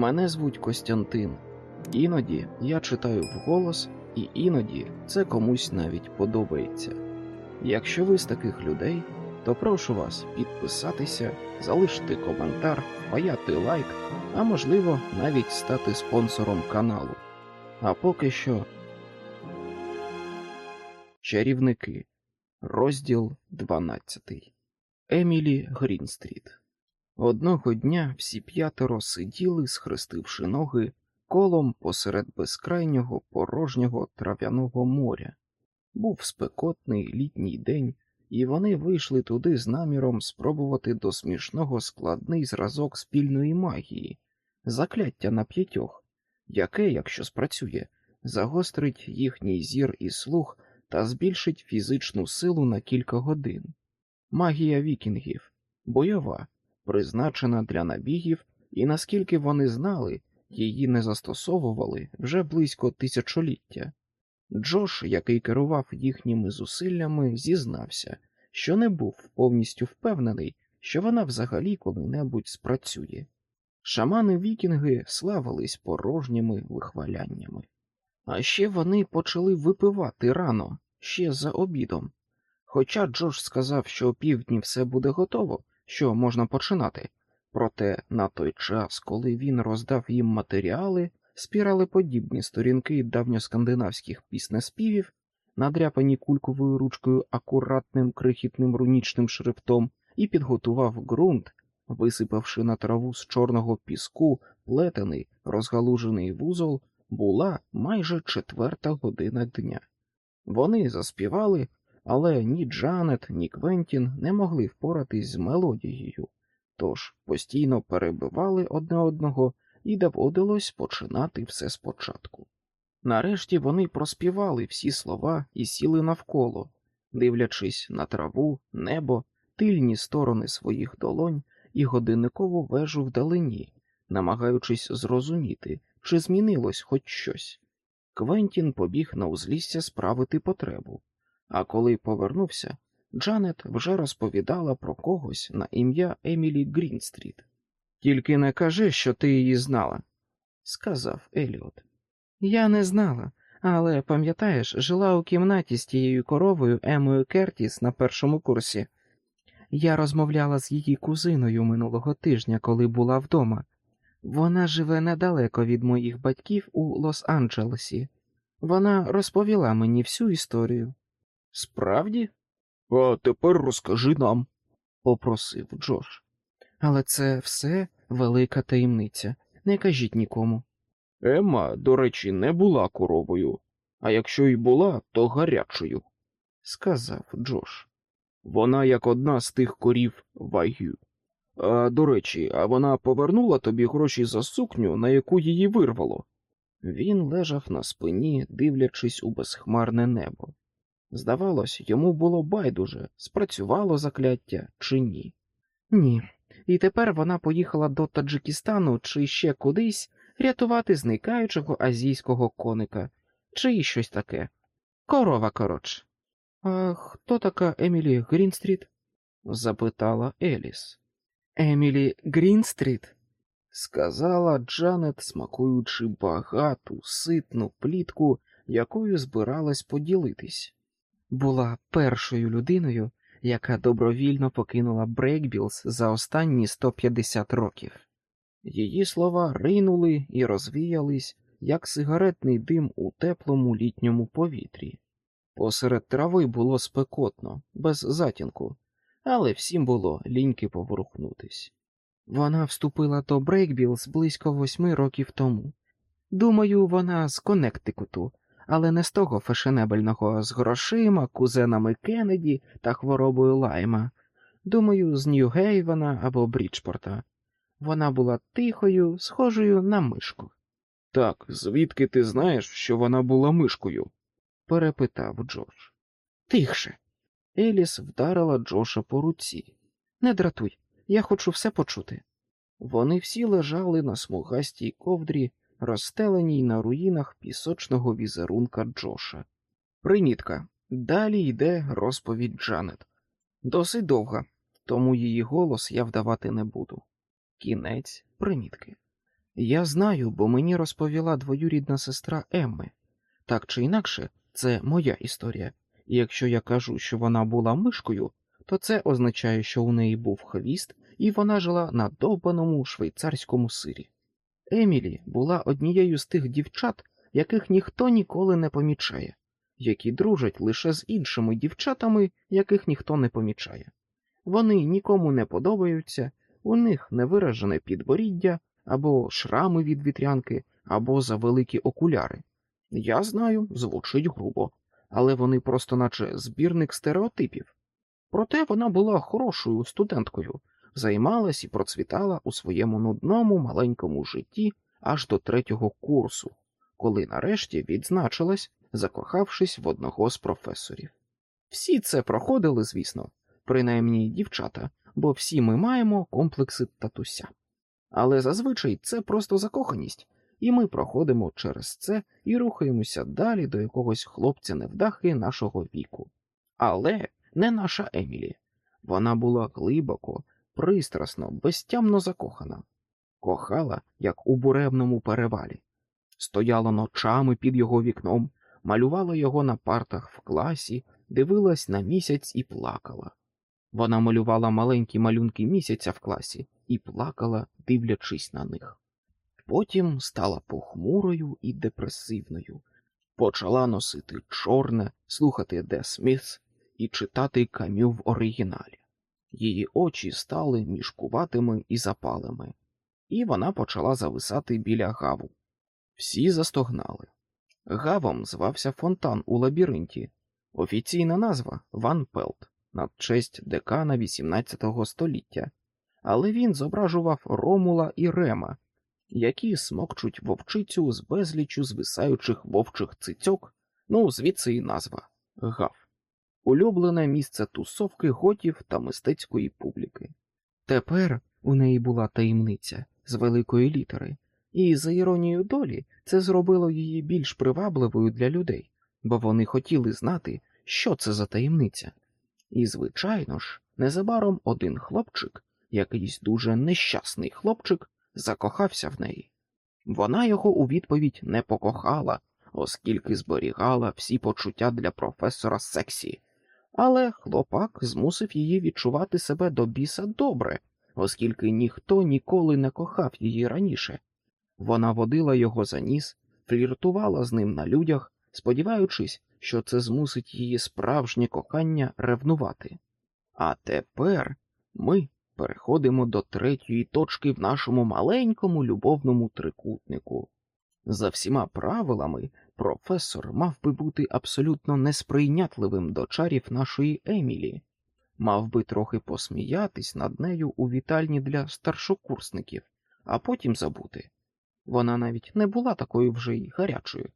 Мене звуть Костянтин. Іноді я читаю вголос, і іноді це комусь навіть подобається. Якщо ви з таких людей, то прошу вас підписатися, залишити коментар, впаяти лайк, а можливо навіть стати спонсором каналу. А поки що. Чарівники. Розділ 12. Емілі Грінстріт. Одного дня всі п'ятеро сиділи, схрестивши ноги колом посеред безкрайнього порожнього трав'яного моря. Був спекотний літній день, і вони вийшли туди з наміром спробувати до смішного складний зразок спільної магії, закляття на п'ятьох, яке, якщо спрацює, загострить їхній зір і слух та збільшить фізичну силу на кілька годин. Магія вікінгів бойова, призначена для набігів, і наскільки вони знали, її не застосовували вже близько тисячоліття. Джош, який керував їхніми зусиллями, зізнався, що не був повністю впевнений, що вона взагалі коли-небудь спрацює. Шамани вікінги славились порожніми вихваляннями. А ще вони почали випивати рано, ще за обідом. Хоча Джош сказав, що о півдні все буде готово, що можна починати, проте на той час, коли він роздав їм матеріали, спіралеподібні сторінки давньоскандинавських піснеспівів, надряпані кульковою ручкою акуратним крихітним рунічним шрифтом, і підготував ґрунт, висипавши на траву з чорного піску плетений розгалужений вузол, була майже четверта година дня. Вони заспівали, але ні Джанет, ні Квентін не могли впоратись з мелодією, тож постійно перебивали одне одного і доводилось починати все спочатку. Нарешті вони проспівали всі слова і сіли навколо, дивлячись на траву, небо, тильні сторони своїх долонь і годинникову вежу вдалині, намагаючись зрозуміти, чи змінилось хоч щось. Квентін побіг на узлісся справити потребу, а коли повернувся, Джанет вже розповідала про когось на ім'я Емілі Грінстріт. Тільки не кажи, що ти її знала, сказав Еліот. Я не знала, але пам'ятаєш, жила у кімнаті з тією коровою Емою Кертіс на першому курсі. Я розмовляла з її кузиною минулого тижня, коли була вдома. Вона живе недалеко від моїх батьків у Лос-Анджелесі. Вона розповіла мені всю історію. Справді? А тепер розкажи нам, попросив Джош. Але це все велика таємниця. Не кажіть нікому. Ема, до речі, не була коровою, а якщо й була, то гарячою, сказав Джош. Вона як одна з тих корів вагю. А до речі, а вона повернула тобі гроші за сукню, на яку її вирвало. Він лежав на спині, дивлячись у безхмарне небо. Здавалось, йому було байдуже, спрацювало закляття чи ні. Ні. І тепер вона поїхала до Таджикистану чи ще кудись рятувати зникаючого азійського коника, чи щось таке. Корова, коротше. А хто така Емілі Грінстріт? запитала Еліс. Емілі Грінстріт, сказала Джанет, смакуючи багату, ситну плітку, якою збиралась поділитись. Була першою людиною, яка добровільно покинула Брейкбілз за останні 150 років. Її слова ринули і розвіялись, як сигаретний дим у теплому літньому повітрі. Посеред трави було спекотно, без затінку, але всім було ліньки поворухнутись. Вона вступила до Брейкбілз близько восьми років тому. Думаю, вона з Коннектикуту, але не з того фешенебельного з грошима, кузенами Кеннеді та хворобою лайма. Думаю, з Нью-Гейвена або Бріджпорта. Вона була тихою, схожою на мишку. Так, звідки ти знаєш, що вона була мишкою? перепитав Джош. Тихше. Еліс вдарила Джоша по руці. Не дратуй, я хочу все почути. Вони всі лежали на смугастій ковдрі, розстеленій на руїнах пісочного візерунка Джоша. Примітка. Далі йде розповідь Джанет. Досить довга, тому її голос я вдавати не буду. Кінець примітки. Я знаю, бо мені розповіла двоюрідна сестра Емми. Так чи інакше, це моя історія, і якщо я кажу, що вона була мишкою, то це означає, що у неї був хвіст, і вона жила на довбаному швейцарському сирі. Емілі була однією з тих дівчат, яких ніхто ніколи не помічає, які дружать лише з іншими дівчатами, яких ніхто не помічає. Вони нікому не подобаються, у них невиражене підборіддя або шрами від вітрянки, або завеликі окуляри. Я знаю, звучить грубо, але вони просто наче збірник стереотипів. Проте вона була хорошою студенткою, займалась і процвітала у своєму нудному маленькому житті аж до третього курсу, коли нарешті відзначилась, закохавшись в одного з професорів. Всі це проходили, звісно, принаймні дівчата, бо всі ми маємо комплекси татуся. Але зазвичай це просто закоханість, і ми проходимо через це і рухаємося далі до якогось хлопця невдахи нашого віку. Але не наша Емілі. Вона була глибоко, пристрасно, безтямно закохана, кохала, як у буремному перевалі, стояла ночами під його вікном, малювала його на партах в класі, дивилась на місяць і плакала. Вона малювала маленькі малюнки місяця в класі і плакала, дивлячись на них. Потім стала похмурою і депресивною, почала носити чорне, слухати Де Сміс і читати камю в оригіналі. Її очі стали мішкуватими і запалими, і вона почала зависати біля гаву. Всі застогнали. Гавом звався фонтан у лабіринті, офіційна назва Ван Пелт на честь декана XVIII століття, але він зображував Ромула і Рема, які смокчуть вовчицю з безлічу звисаючих вовчих цицьок, ну звідси і назва гав, улюблене місце тусовки готів та мистецької публіки. Тепер у неї була таємниця з великої літери, і, за іронією долі, це зробило її більш привабливою для людей, бо вони хотіли знати, що це за таємниця. І, звичайно ж, незабаром один хлопчик, якийсь дуже нещасний хлопчик, закохався в неї. Вона його у відповідь не покохала, оскільки зберігала всі почуття для професора сексі, але хлопак змусив її відчувати себе до біса добре, оскільки ніхто ніколи не кохав її раніше. Вона водила його за ніс, фліртувала з ним на людях, сподіваючись, що це змусить її справжнє кохання ревнувати. А тепер ми переходимо до третьої точки в нашому маленькому любовному трикутнику. За всіма правилами, професор мав би бути абсолютно несприйнятливим до чарів нашої Емілі, мав би трохи посміятись над нею у вітальні для старшокурсників, а потім забути. Вона навіть не була такою вже й гарячою.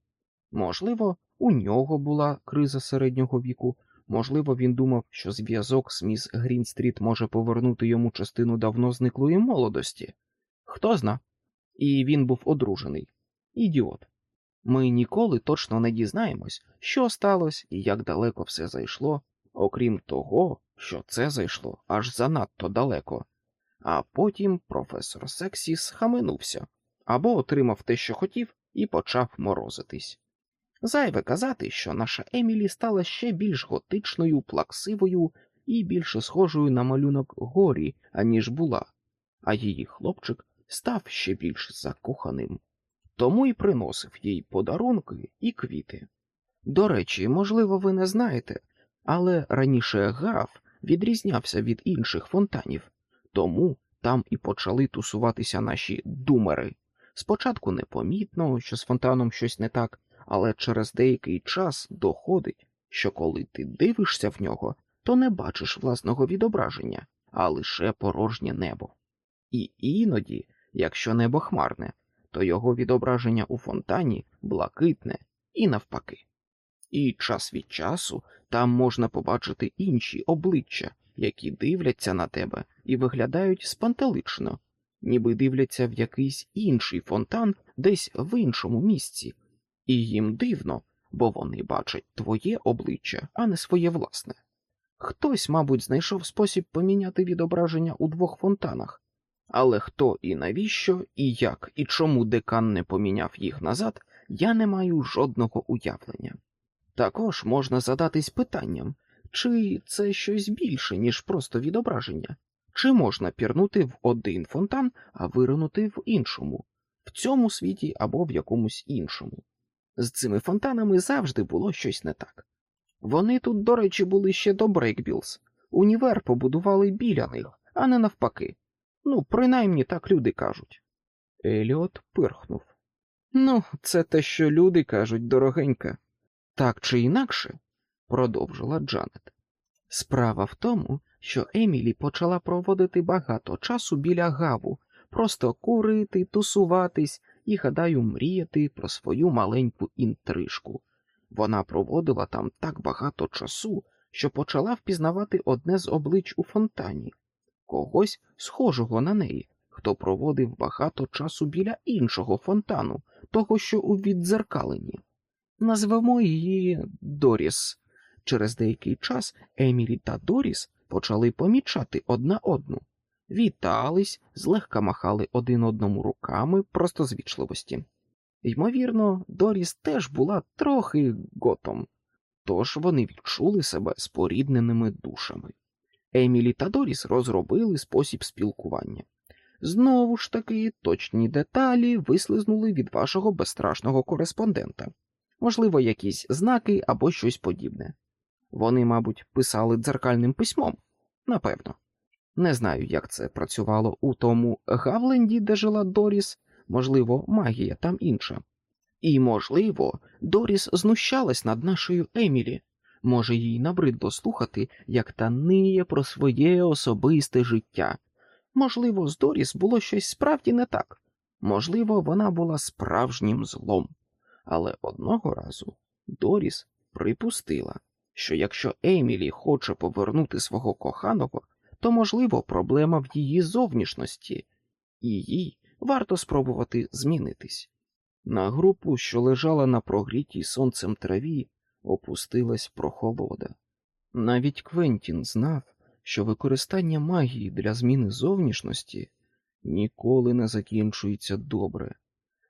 Можливо, у нього була криза середнього віку, можливо, він думав, що зв'язок з міс Грінстріт може повернути йому частину давно зниклої молодості. Хто зна? І він був одружений. Ідіот. Ми ніколи точно не дізнаємось, що сталося і як далеко все зайшло, окрім того, що це зайшло аж занадто далеко. А потім професор Сексі схаменувся або отримав те, що хотів, і почав морозитись. Зайве казати, що наша Емілі стала ще більш готичною, плаксивою і більше схожою на малюнок горі, аніж була, а її хлопчик став ще більш закоханим, тому й приносив їй подарунки і квіти. До речі, можливо, ви не знаєте, але раніше гав відрізнявся від інших фонтанів, тому там і почали тусуватися наші думери. Спочатку непомітно, що з фонтаном щось не так, але через деякий час доходить, що коли ти дивишся в нього, то не бачиш власного відображення, а лише порожнє небо. І іноді, якщо небо хмарне, то його відображення у фонтані блакитне і навпаки. І час від часу там можна побачити інші обличчя, які дивляться на тебе і виглядають спантелично, ніби дивляться в якийсь інший фонтан десь в іншому місці, і їм дивно, бо вони бачать твоє обличчя, а не своє власне. Хтось, мабуть, знайшов спосіб поміняти відображення у двох фонтанах, Але хто і навіщо, і як, і чому декан не поміняв їх назад, я не маю жодного уявлення. Також можна задатись питанням, чи це щось більше, ніж просто відображення, чи можна пірнути в один фонтан, а виринути в іншому, в цьому світі або в якомусь іншому. З цими фонтанами завжди було щось не так. Вони тут, до речі, були ще до Брейкбілз. Універ побудували біля них, а не навпаки. Ну, принаймні так люди кажуть. Еліот пирхнув. Ну, це те, що люди кажуть, дорогенька. Так чи інакше, продовжила Джанет. Справа в тому, що Емілі почала проводити багато часу біля гаву, просто курити, тусуватись і, гадаю, мріяти про свою маленьку інтрижку. Вона проводила там так багато часу, що почала впізнавати одне з облич у фонтані, когось схожого на неї, хто проводив багато часу біля іншого фонтану, того, що у віддзеркаленні. Назвемо її Доріс. Через деякий час Емілі та Доріс почали помічати одна одну, вітались, злегка махали один одному руками просто з вічливості. Ймовірно, Доріс теж була трохи готом, тож вони відчули себе спорідненими душами. Емілі та Доріс розробили спосіб спілкування. Знову ж таки, точні деталі вислизнули від вашого безстрашного кореспондента, можливо, якісь знаки або щось подібне. Вони, мабуть, писали дзеркальним письмом, напевно. Не знаю, як це працювало у тому Гавленді, де жила Доріс, можливо, магія там інша. І, можливо, Доріс знущалась над нашою Емілі. Може, їй набридло слухати, як та ниє про своє особисте життя. Можливо, з Доріс було щось справді не так. Можливо, вона була справжнім злом. Але одного разу Доріс припустила, що якщо Емілі хоче повернути свого коханого, то, можливо, проблема в її зовнішності, і їй варто спробувати змінитись. На групу, що лежала на прогрітій сонцем траві, опустилась прохолода. Навіть Квентін знав, що використання магії для зміни зовнішності ніколи не закінчується добре.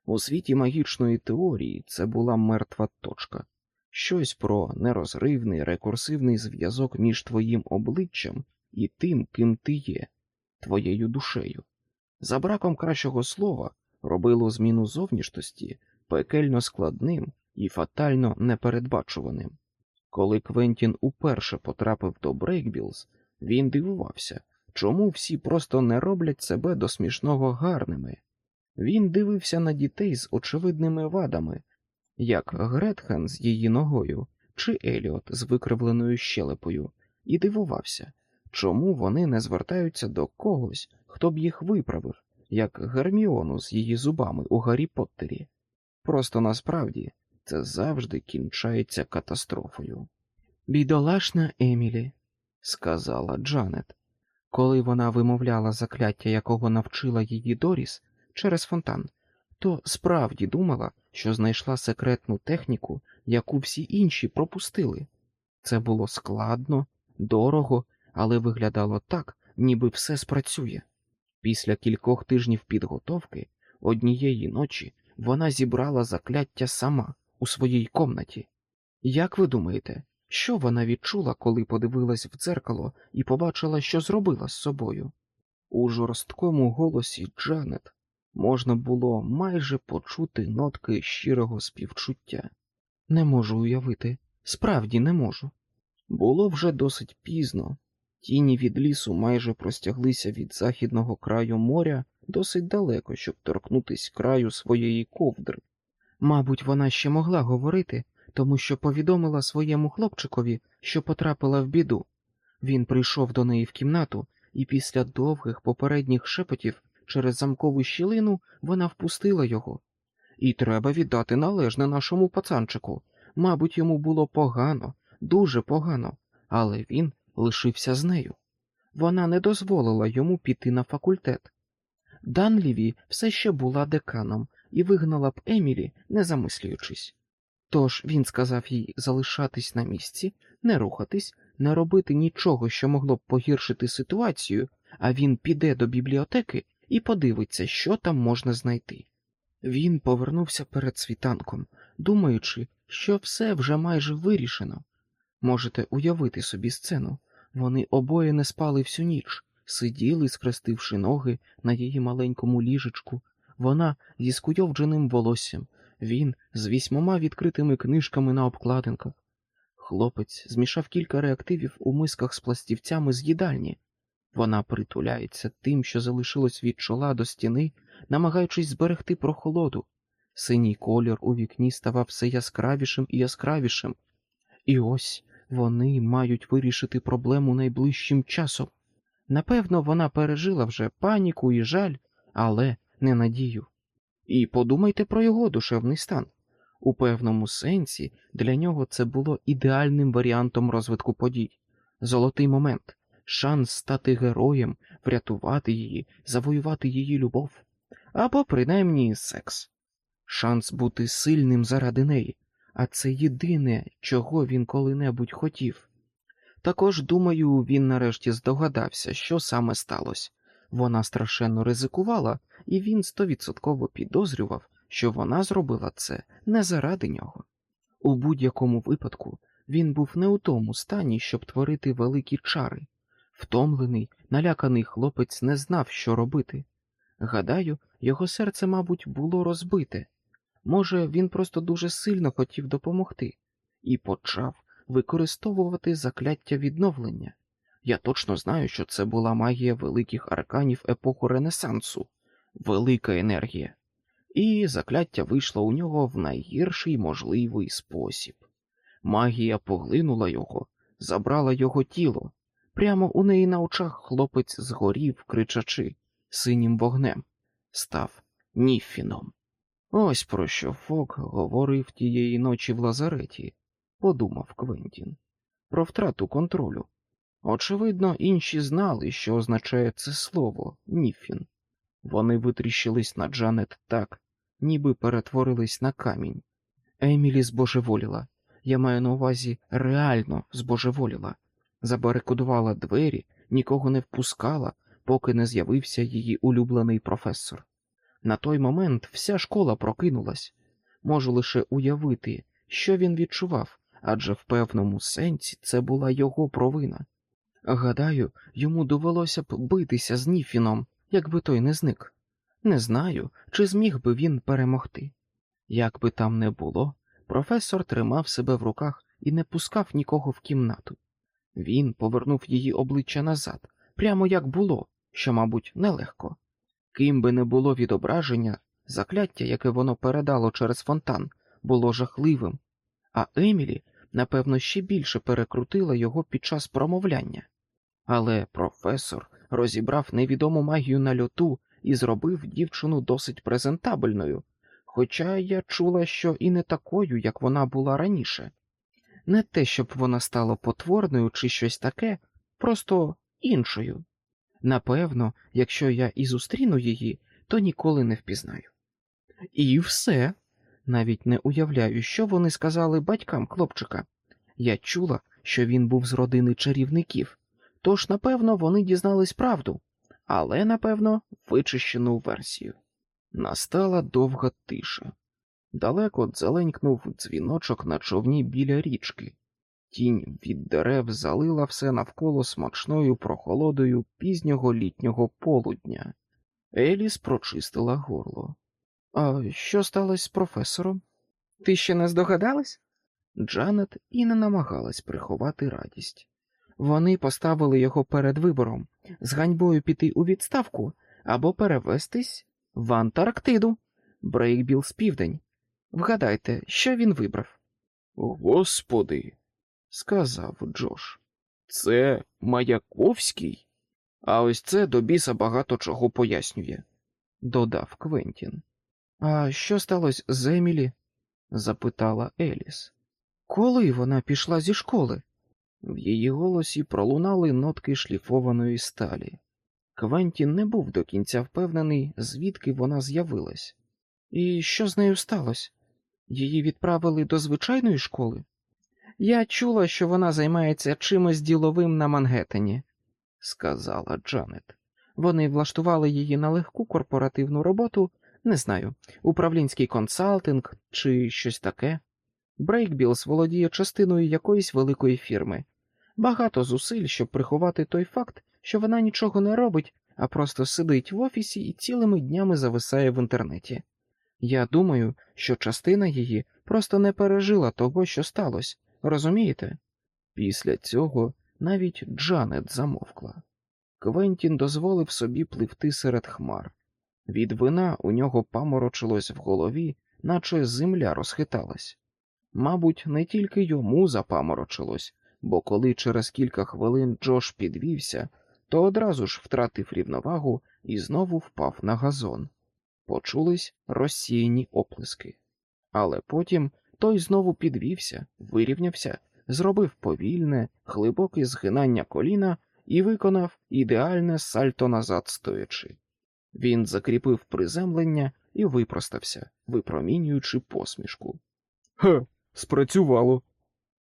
У світі магічної теорії це була мертва точка, щось про нерозривний рекурсивний зв'язок між твоїм обличчям і тим, ким ти є, твоєю душею. За браком кращого слова робило зміну зовнішності пекельно складним і фатально непередбачуваним. Коли Квентін уперше потрапив до Брейкбілз, він дивувався, чому всі просто не роблять себе до смішного гарними. Він дивився на дітей з очевидними вадами, як Гретхен з її ногою чи Еліот з викривленою щелепою, і дивувався, чому вони не звертаються до когось, хто б їх виправив, як Герміону з її зубами у Гаррі Поттері. Просто насправді це завжди кінчається катастрофою. Бідолашна Емілі, сказала Джанет, коли вона вимовляла закляття, якого навчила її Доріс через фонтан, то справді думала, що знайшла секретну техніку, яку всі інші пропустили. Це було складно, дорого, але виглядало так, ніби все спрацює. Після кількох тижнів підготовки однієї ночі вона зібрала закляття сама у своїй комнаті. Як ви думаєте, що вона відчула, коли подивилась в дзеркало і побачила, що зробила з собою? У жорсткому голосі Джанет можна було майже почути нотки щирого співчуття. Не можу уявити, справді не можу. Було вже досить пізно, тіні від лісу майже простяглися від західного краю моря досить далеко, щоб торкнутись краю своєї ковдри. Мабуть, вона ще могла говорити, тому що повідомила своєму хлопчикові, що потрапила в біду. Він прийшов до неї в кімнату, і після довгих попередніх шепотів через замкову щілину вона впустила його. І треба віддати належне нашому пацанчику. Мабуть, йому було погано, дуже погано, але він лишився з нею. Вона не дозволила йому піти на факультет. Данліві все ще була деканом і вигнала б Емілі, не замислюючись. Тож він сказав їй залишатись на місці, не рухатись, не робити нічого, що могло б погіршити ситуацію, а він піде до бібліотеки і подивиться, що там можна знайти. Він повернувся перед світанком, думаючи, що все вже майже вирішено. Можете уявити собі сцену. Вони обоє не спали всю ніч, сиділи, скрестивши ноги на її маленькому ліжечку, вона зі скуйовдженим волоссям, він з вісьмома відкритими книжками на обкладинках. Хлопець змішав кілька реактивів у мисках з пластівцями з їдальні. Вона притуляється тим, що залишилось від чола до стіни, намагаючись зберегти прохолоду. Синій колір у вікні ставав все яскравішим і яскравішим. І ось вони мають вирішити проблему найближчим часом. Напевно, вона пережила вже паніку і жаль, але не надію. І подумайте про його душевний стан. У певному сенсі для нього це було ідеальним варіантом розвитку подій, золотий момент, шанс стати героєм, врятувати її, завоювати її любов, або принаймні секс, шанс бути сильним заради неї, а це єдине, чого він коли-небудь хотів. Також, думаю, він нарешті здогадався, що саме сталося. Вона страшенно ризикувала, і він стовідсотково підозрював, що вона зробила це не заради нього. У будь-якому випадку він був не у тому стані, щоб творити великі чари. Втомлений, наляканий хлопець не знав, що робити. Гадаю, його серце, мабуть, було розбите. Може, він просто дуже сильно хотів допомогти і почав використовувати закляття відновлення. Я точно знаю, що це була магія великих арканів епоху Ренесансу, велика енергія, і закляття вийшло у нього в найгірший можливий спосіб. Магія поглинула його, забрала його тіло. Прямо у неї на очах хлопець згорів, кричачи, синім вогнем, став Ніффіном. Ось про що Фок говорив тієї ночі в лазареті, подумав Квентін, про втрату контролю. Очевидно, інші знали, що означає це слово Ніффін. Вони витріщились на Джанет так, ніби перетворились на камінь. Емілі збожеволіла. Я маю на увазі реально збожеволіла, забарикодувала двері, нікого не впускала, поки не з'явився її улюблений професор. На той момент вся школа прокинулась. Можу лише уявити, що він відчував, адже в певному сенсі це була його провина. Гадаю, йому довелося б битися з Ніфіном, якби той не зник. Не знаю, чи зміг би він перемогти. Як би там не було, професор тримав себе в руках і не пускав нікого в кімнату. Він повернув її обличчя назад, прямо як було, що, мабуть, нелегко. Ким би не було відображення, закляття, яке воно передало через фонтан, було жахливим, а Емілі, напевно, ще більше перекрутила його під час промовляння. Але професор розібрав невідому магію на льоту і зробив дівчину досить презентабельною, хоча я чула, що і не такою, як вона була раніше. Не те, щоб вона стала потворною чи щось таке, просто іншою. Напевно, якщо я і зустріну її, то ніколи не впізнаю. І все. Навіть не уявляю, що вони сказали батькам хлопчика. Я чула, що він був з родини чарівників, тож, напевно, вони дізнались правду, але, напевно, вичищену версію. Настала довга тиша. Далеко дзеленькнув дзвіночок на човні біля річки. Тінь від дерев залила все навколо смачною прохолодою пізнього літнього полудня. Еліс прочистила горло. А що сталося з професором? Ти ще не здогадалась? Джанет і не намагалась приховати радість. Вони поставили його перед вибором з ганьбою піти у відставку або перевестись в Антарктиду, Брейкбіл з південь. Вгадайте, що він вибрав? Господи, сказав Джош. Це Маяковський? А ось це до біса багато чого пояснює, додав Квентін. А що сталося з Емілі? запитала Еліс. Коли вона пішла зі школи? В її голосі пролунали нотки шліфованої сталі. Квентін не був до кінця впевнений, звідки вона з'явилась. І що з нею сталося? Її відправили до звичайної школи? Я чула, що вона займається чимось діловим на Мангеттені», – сказала Джанет. Вони влаштували її на легку корпоративну роботу, не знаю, управлінський консалтинг чи щось таке. Брейкбілс володіє частиною якоїсь великої фірми. Багато зусиль, щоб приховати той факт, що вона нічого не робить, а просто сидить в офісі і цілими днями зависає в інтернеті. Я думаю, що частина її просто не пережила того, що сталося, розумієте? Після цього навіть Джанет замовкла. Квентін дозволив собі пливти серед хмар. Від вина у нього паморочилось в голові, наче земля розхиталась. Мабуть, не тільки йому запаморочилось, бо коли через кілька хвилин Джош підвівся, то одразу ж втратив рівновагу і знову впав на газон. Почулись розсіяні оплески. Але потім той знову підвівся, вирівнявся, зробив повільне, глибоке згинання коліна і виконав ідеальне сальто назад стоячи. Він закріпив приземлення і випростався, випромінюючи посмішку. Ха, спрацювало,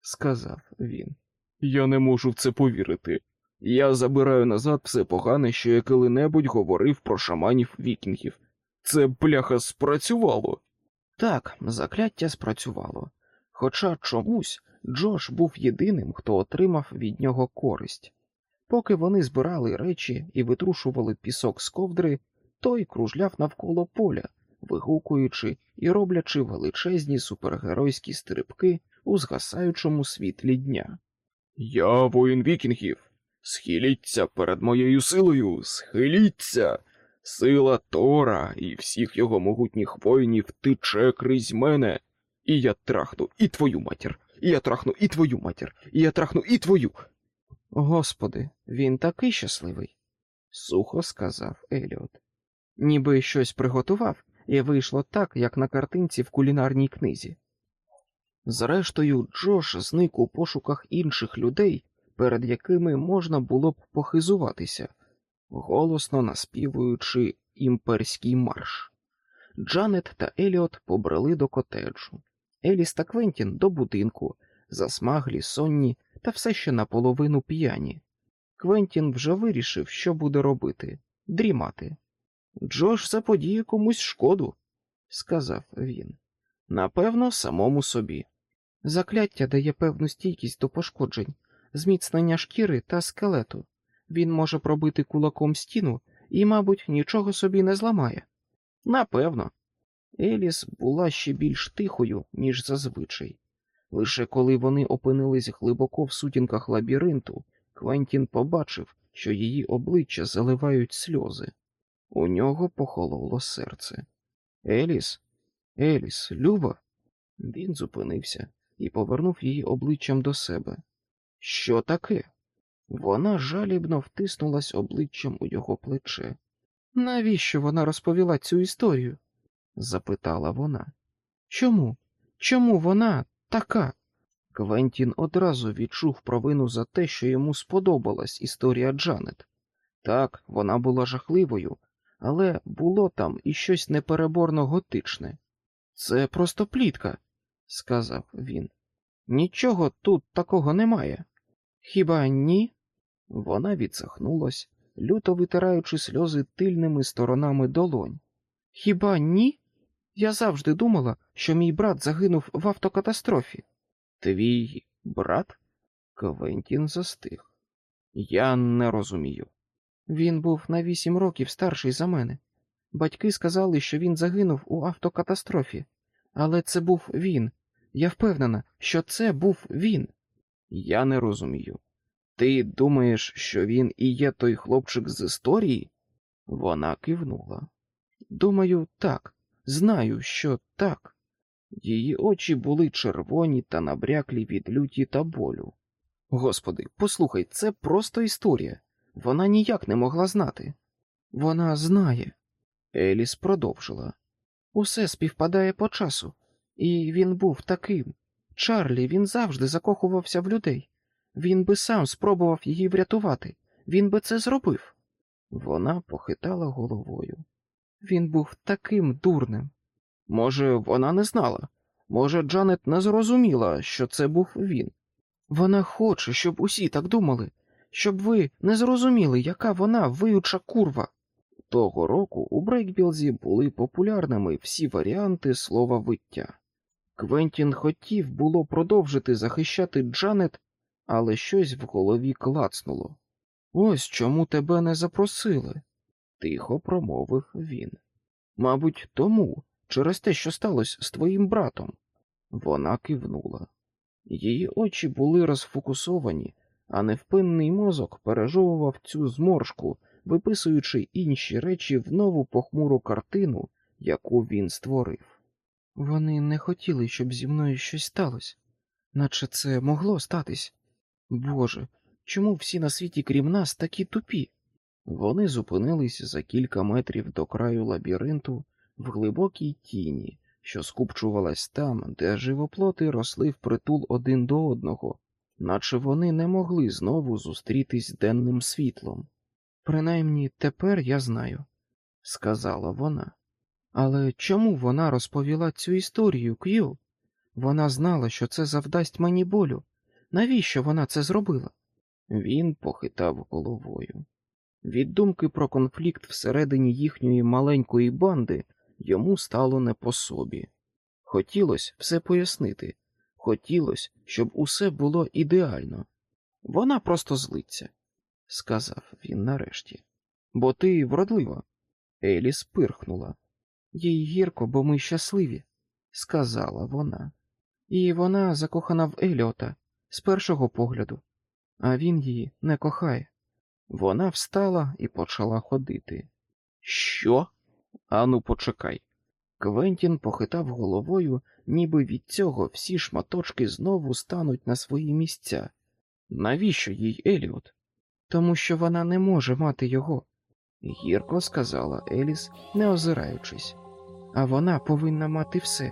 Сказав він. Я не можу в це повірити. Я забираю назад все погане, що я коли-небудь говорив про шаманів вікінгів. Це бляха спрацювало. Так, закляття спрацювало. Хоча чомусь Джош був єдиним, хто отримав від нього користь. Поки вони збирали речі і витрушували пісок з ковдри, той кружляв навколо поля, вигукуючи і роблячи величезні супергеройські стрибки у згасаючому світлі дня. Я воїн вікінгів. Схиліться перед моєю силою, схиліться. Сила Тора і всіх його могутніх воїнів тече крізь мене. І я трахну і твою матір, і я трахну і твою матір, і я трахну і твою. Господи, він такий щасливий, сухо сказав Еліот. Ніби щось приготував, і вийшло так, як на картинці в кулінарній книзі. Зрештою, Джош зник у пошуках інших людей, перед якими можна було б похизуватися, голосно наспівуючи імперський марш. Джанет та Еліот побрели до котеджу, Еліс та Квентін до будинку, засмаглі, сонні та все ще наполовину п'яні. Квентін вже вирішив, що буде робити дрімати. Джош заподіє комусь шкоду, сказав він. Напевно, самому собі. Закляття дає певну стійкість до пошкоджень, зміцнення шкіри та скелету. Він може пробити кулаком стіну і, мабуть, нічого собі не зламає. Напевно. Еліс була ще більш тихою, ніж зазвичай. Лише коли вони опинились глибоко в сутінках лабіринту, Квентін побачив, що її обличчя заливають сльози. У нього похололо серце. Еліс, Еліс, Люба. Він зупинився і повернув її обличчям до себе. Що таке? Вона жалібно втиснулась обличчям у його плече. Навіщо вона розповіла цю історію? запитала вона. Чому? Чому вона така? Квентін одразу відчув провину за те, що йому сподобалась історія Джанет. Так, вона була жахливою, але було там і щось непереборно готичне. Це просто плітка, сказав він. Нічого тут такого немає. Хіба ні? Вона відсахнулась, люто витираючи сльози тильними сторонами долонь. Хіба ні? Я завжди думала, що мій брат загинув в автокатастрофі. Твій брат? Квентін застиг. Я не розумію. Він був на вісім років старший за мене. Батьки сказали, що він загинув у автокатастрофі, але це був він. Я впевнена, що це був він. Я не розумію. Ти думаєш, що він і є той хлопчик з історії? Вона кивнула. Думаю, так. Знаю, що так. Її очі були червоні та набряклі від люті та болю. Господи, послухай, це просто історія. Вона ніяк не могла знати. Вона знає. Еліс продовжила. Усе співпадає по часу, і він був таким. Чарлі, він завжди закохувався в людей. Він би сам спробував її врятувати. Він би це зробив. Вона похитала головою. Він був таким дурним. Може, вона не знала. Може, Джанет не зрозуміла, що це був він. Вона хоче, щоб усі так думали, щоб ви не зрозуміли, яка вона виюча курва. Того року у Брейкбілзі були популярними всі варіанти слова виття. Квентін хотів було продовжити захищати Джанет, але щось в голові клацнуло. Ось чому тебе не запросили, тихо промовив він. Мабуть, тому, через те, що сталося з твоїм братом. Вона кивнула. Її очі були розфокусовані, а невпинний мозок пережовував цю зморшку, виписуючи інші речі в нову похмуру картину, яку він створив. Вони не хотіли, щоб зі мною щось сталося, наче це могло статись. Боже, чому всі на світі, крім нас, такі тупі? Вони зупинились за кілька метрів до краю лабіринту в глибокій тіні, що скупчувалась там, де живоплоти росли впритул один до одного, наче вони не могли знову зустрітись денним світлом. Принаймні тепер я знаю, сказала вона. Але чому вона розповіла цю історію, К'ю? Вона знала, що це завдасть мені болю. Навіщо вона це зробила? Він похитав головою. Від думки про конфлікт всередині їхньої маленької банди йому стало не по собі. Хотілося все пояснити, хотілося, щоб усе було ідеально. Вона просто злиться, сказав він нарешті. Бо ти вродлива. Еліс пирхнула. Їй гірко, бо ми щасливі, сказала вона. І вона закохана в Еліота з першого погляду, а він її не кохає. Вона встала і почала ходити. Що? Ану, почекай. Квентін похитав головою, ніби від цього всі шматочки знову стануть на свої місця. Навіщо їй Еліот? Тому що вона не може мати його, гірко сказала Еліс, не озираючись. А вона повинна мати все.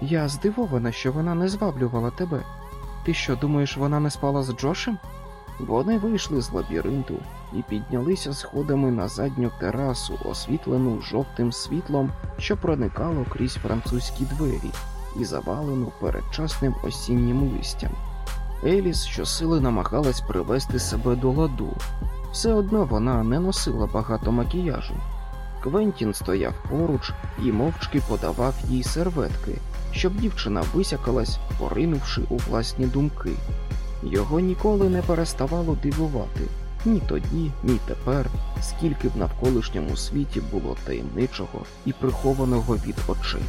Я здивована, що вона не зваблювала тебе. Ти що, думаєш, вона не спала з Джошем? Вони вийшли з лабіринту і піднялися сходами на задню терасу, освітлену жовтим світлом, що проникало крізь французькі двері і завалену передчасним осіннім листям. Еліс щосили намагалась привести себе до ладу, все одно вона не носила багато макіяжу. Квентін стояв поруч і мовчки подавав їй серветки, щоб дівчина висякалась, поринувши у власні думки. Його ніколи не переставало дивувати ні тоді, ні тепер, скільки в навколишньому світі було таємничого і прихованого від очей.